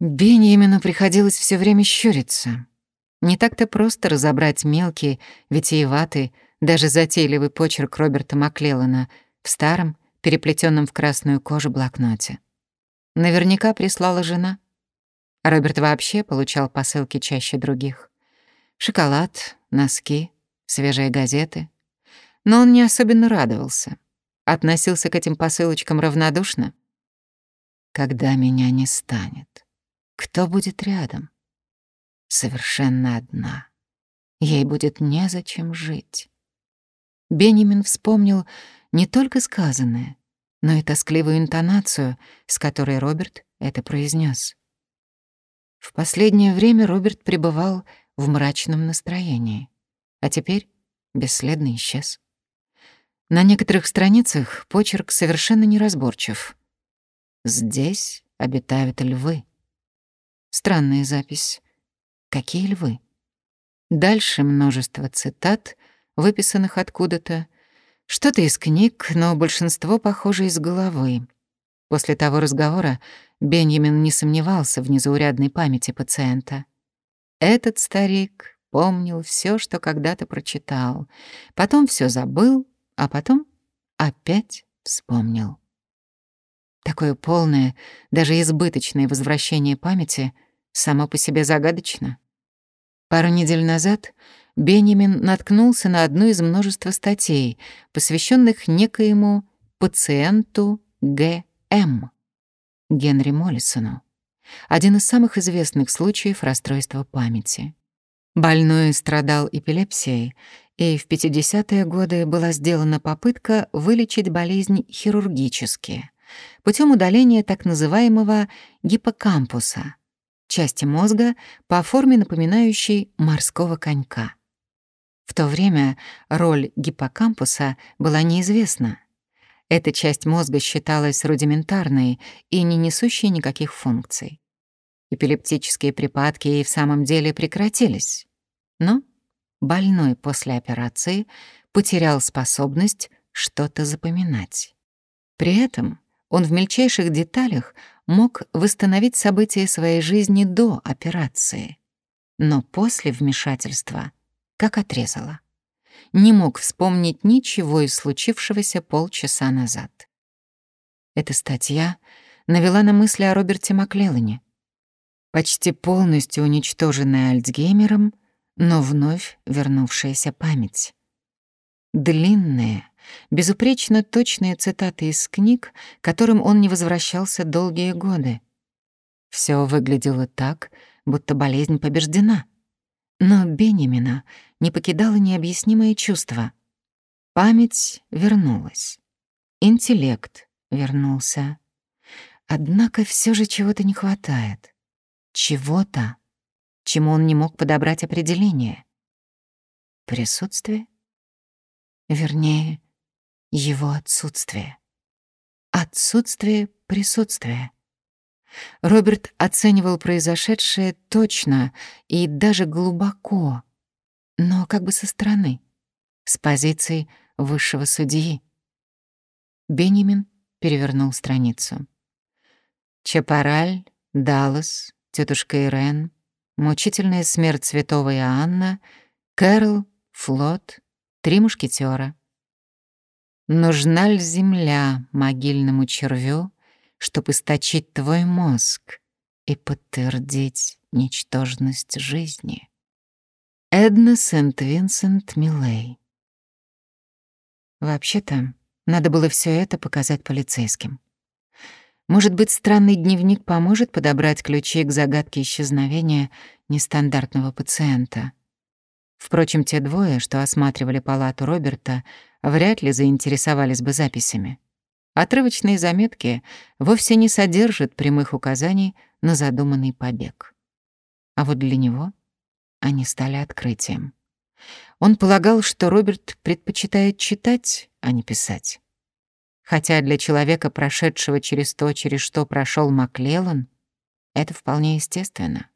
Беньямину приходилось все время щуриться. Не так-то просто разобрать мелкий, витиеватый, даже затейливый почерк Роберта Маклеллана в старом, переплетенном в красную кожу блокноте. Наверняка прислала жена. Роберт вообще получал посылки чаще других. Шоколад, носки, свежие газеты. Но он не особенно радовался. Относился к этим посылочкам равнодушно. Когда меня не станет, кто будет рядом? Совершенно одна. Ей будет незачем жить. Бенjamin вспомнил не только сказанное, но и тоскливую интонацию, с которой Роберт это произнес. В последнее время Роберт пребывал в мрачном настроении, а теперь бесследно исчез. На некоторых страницах почерк совершенно неразборчив. «Здесь обитают львы». Странная запись. Какие львы? Дальше множество цитат, выписанных откуда-то. Что-то из книг, но большинство, похоже, из головы. После того разговора Бенjamin не сомневался в незаурядной памяти пациента. Этот старик помнил все, что когда-то прочитал, потом все забыл, а потом опять вспомнил. Такое полное, даже избыточное возвращение памяти само по себе загадочно. Пару недель назад Бенjamin наткнулся на одну из множества статей, посвященных некоему пациенту Г.М. Генри Моллисону. Один из самых известных случаев расстройства памяти. Больной страдал эпилепсией, и в 50-е годы была сделана попытка вылечить болезнь хирургически путем удаления так называемого гиппокампуса, части мозга по форме напоминающей морского конька. В то время роль гиппокампуса была неизвестна. Эта часть мозга считалась рудиментарной и не несущей никаких функций. Эпилептические припадки и в самом деле прекратились. Но больной после операции потерял способность что-то запоминать. При этом он в мельчайших деталях мог восстановить события своей жизни до операции, но после вмешательства как отрезало. Не мог вспомнить ничего из случившегося полчаса назад. Эта статья навела на мысли о Роберте Маклеллане, почти полностью уничтоженная Альцгеймером, но вновь вернувшаяся память. Длинные, безупречно точные цитаты из книг, которым он не возвращался долгие годы. Все выглядело так, будто болезнь побеждена. Но Бенемина не покидало необъяснимое чувство. Память вернулась. Интеллект вернулся. Однако все же чего-то не хватает. Чего-то, чему он не мог подобрать определение. Присутствие? Вернее, его отсутствие. Отсутствие присутствия. Роберт оценивал произошедшее точно и даже глубоко, но как бы со стороны, с позиции высшего судьи. Бенjamin перевернул страницу. Чапараль, Даллас, тетушка Ирен, мучительная смерть святого Иоанна, Кэрол, флот, три мушкетера. Нужна ли земля могильному червю, чтобы источить твой мозг и подтвердить ничтожность жизни? Эдна Сент-Винсент Милей. Вообще-то, надо было все это показать полицейским. Может быть, странный дневник поможет подобрать ключи к загадке исчезновения нестандартного пациента. Впрочем, те двое, что осматривали палату Роберта, вряд ли заинтересовались бы записями. Отрывочные заметки вовсе не содержат прямых указаний на задуманный побег. А вот для него они стали открытием. Он полагал, что Роберт предпочитает читать, а не писать. Хотя для человека, прошедшего через то, через что прошел Маклеллан, это вполне естественно.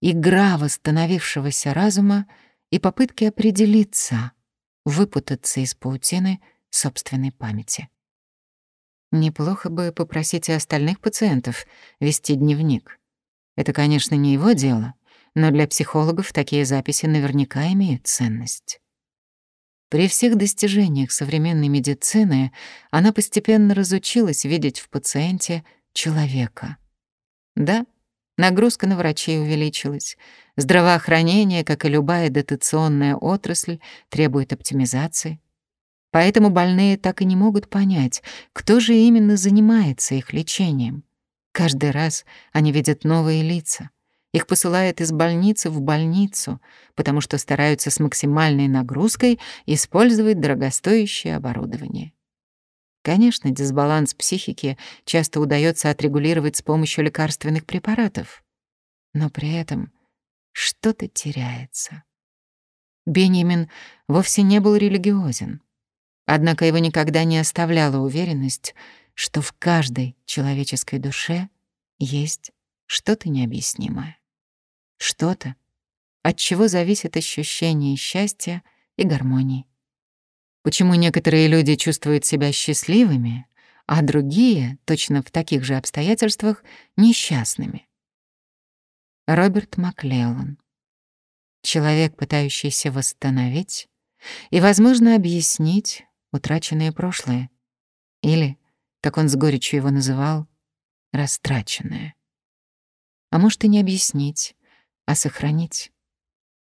Игра восстановившегося разума и попытки определиться — выпутаться из паутины собственной памяти. Неплохо бы попросить и остальных пациентов вести дневник. Это, конечно, не его дело, но для психологов такие записи наверняка имеют ценность. При всех достижениях современной медицины она постепенно разучилась видеть в пациенте человека. Да, нагрузка на врачей увеличилась. Здравоохранение, как и любая дотационная отрасль, требует оптимизации. Поэтому больные так и не могут понять, кто же именно занимается их лечением. Каждый раз они видят новые лица. Их посылают из больницы в больницу, потому что стараются с максимальной нагрузкой использовать дорогостоящее оборудование. Конечно, дисбаланс психики часто удается отрегулировать с помощью лекарственных препаратов, но при этом что-то теряется. Бенjamin вовсе не был религиозен. Однако его никогда не оставляла уверенность, что в каждой человеческой душе есть что-то необъяснимое. Что-то, от чего зависит ощущение счастья и гармонии. Почему некоторые люди чувствуют себя счастливыми, а другие, точно в таких же обстоятельствах, несчастными? Роберт Маклеллан. Человек, пытающийся восстановить и, возможно, объяснить утраченное прошлое. Или, как он с горечью его называл, растраченное. А может и не объяснить, а сохранить.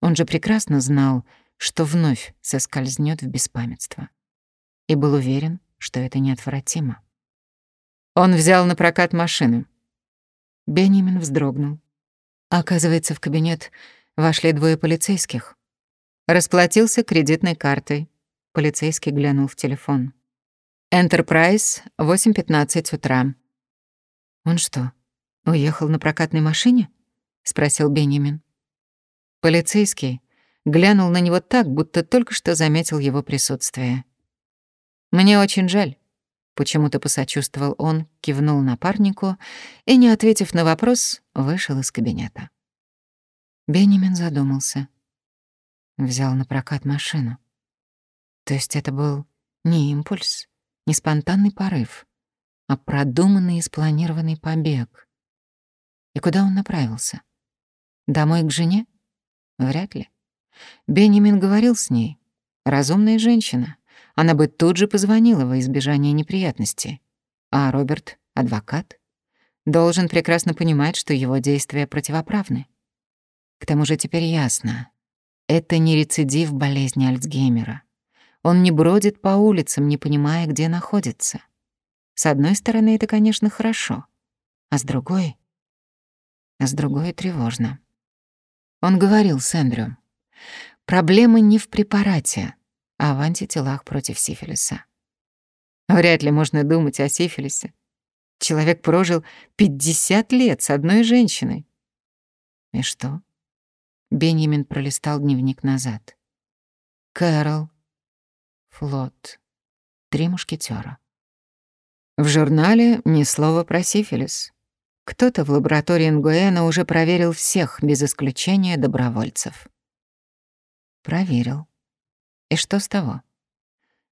Он же прекрасно знал, что вновь соскользнет в беспамятство. И был уверен, что это неотвратимо. Он взял на прокат машину. Бенjamin вздрогнул. Оказывается, в кабинет вошли двое полицейских. Расплатился кредитной картой. Полицейский глянул в телефон. «Энтерпрайз, 8.15 утра». «Он что, уехал на прокатной машине?» — спросил Бенjamin. Полицейский глянул на него так, будто только что заметил его присутствие. «Мне очень жаль», — почему-то посочувствовал он, кивнул напарнику и, не ответив на вопрос, вышел из кабинета. Бенjamin задумался. Взял на прокат машину. То есть это был не импульс, не спонтанный порыв, а продуманный и спланированный побег. И куда он направился? Домой к жене? Вряд ли. Бенjamin говорил с ней. Разумная женщина. Она бы тут же позвонила во избежание неприятностей. А Роберт — адвокат. Должен прекрасно понимать, что его действия противоправны. К тому же теперь ясно. Это не рецидив болезни Альцгеймера. Он не бродит по улицам, не понимая, где находится. С одной стороны, это, конечно, хорошо. А с другой... А с другой тревожно. Он говорил с Эндрю. Проблема не в препарате, а в антителах против сифилиса. Вряд ли можно думать о сифилисе. Человек прожил 50 лет с одной женщиной. И что? Бенjamin пролистал дневник назад. Кэрол, флот, три мушкетера. В журнале ни слова про сифилис. Кто-то в лаборатории Нгуэна уже проверил всех, без исключения добровольцев. Проверил. И что с того?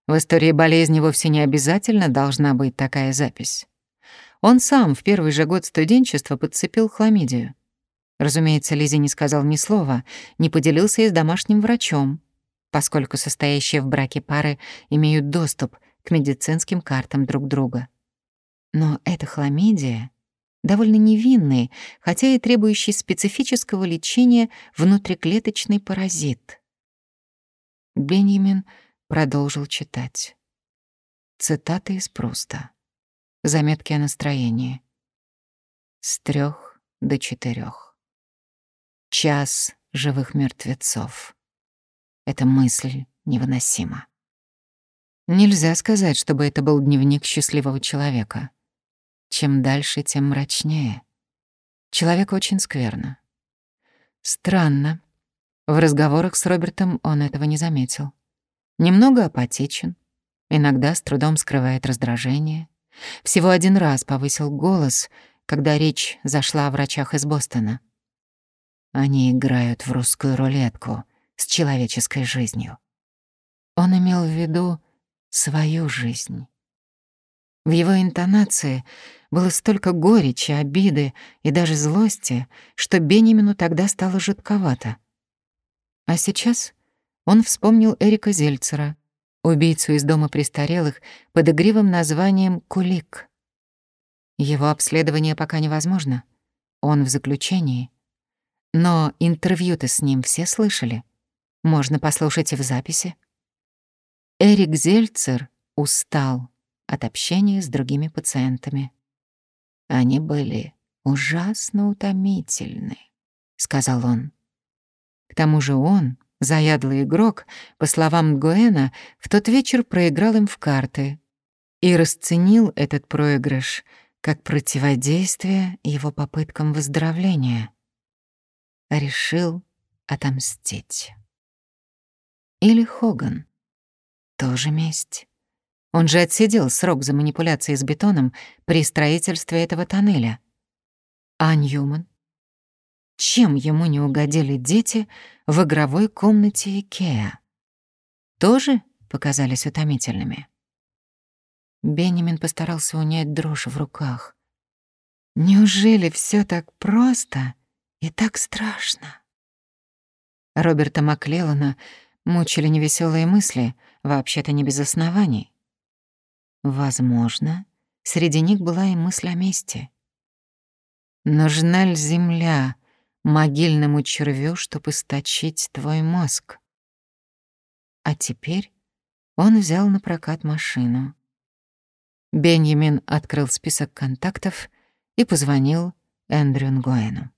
В истории болезни вовсе не обязательно должна быть такая запись. Он сам в первый же год студенчества подцепил хламидию. Разумеется, Лизе не сказал ни слова, не поделился и с домашним врачом, поскольку состоящие в браке пары имеют доступ к медицинским картам друг друга. Но эта хламидия довольно невинный, хотя и требующий специфического лечения внутриклеточный паразит. Бенjamin продолжил читать. Цитаты из Пруста. Заметки о настроении. С трех до четырех. Час живых мертвецов. Эта мысль невыносима. Нельзя сказать, чтобы это был дневник счастливого человека. Чем дальше, тем мрачнее. Человек очень скверно. Странно. В разговорах с Робертом он этого не заметил. Немного апатичен, иногда с трудом скрывает раздражение. Всего один раз повысил голос, когда речь зашла о врачах из Бостона. Они играют в русскую рулетку с человеческой жизнью. Он имел в виду свою жизнь. В его интонации было столько горечи, обиды и даже злости, что Бенемину тогда стало жутковато. А сейчас он вспомнил Эрика Зельцера, убийцу из дома престарелых под игривым названием «Кулик». Его обследование пока невозможно. Он в заключении. Но интервью-то с ним все слышали. Можно послушать и в записи. Эрик Зельцер устал от общения с другими пациентами. Они были ужасно утомительны, сказал он. К тому же он, заядлый игрок, по словам Гуэна, в тот вечер проиграл им в карты и расценил этот проигрыш как противодействие его попыткам выздоровления. Решил отомстить. Или Хоган. Тоже месть. Он же отсидел срок за манипуляции с бетоном при строительстве этого тоннеля. А Ньюман? Чем ему не угодили дети в игровой комнате Икеа? Тоже показались утомительными? Бенjamin постарался унять дрожь в руках. Неужели все так просто и так страшно? Роберта Маклеллана мучили невеселые мысли, вообще-то не без оснований. Возможно, среди них была и мысль о мести. Нужна ли земля могильному червю, чтобы источить твой мозг? А теперь он взял на прокат машину. Бенjamin открыл список контактов и позвонил Эндрю Нгуэну.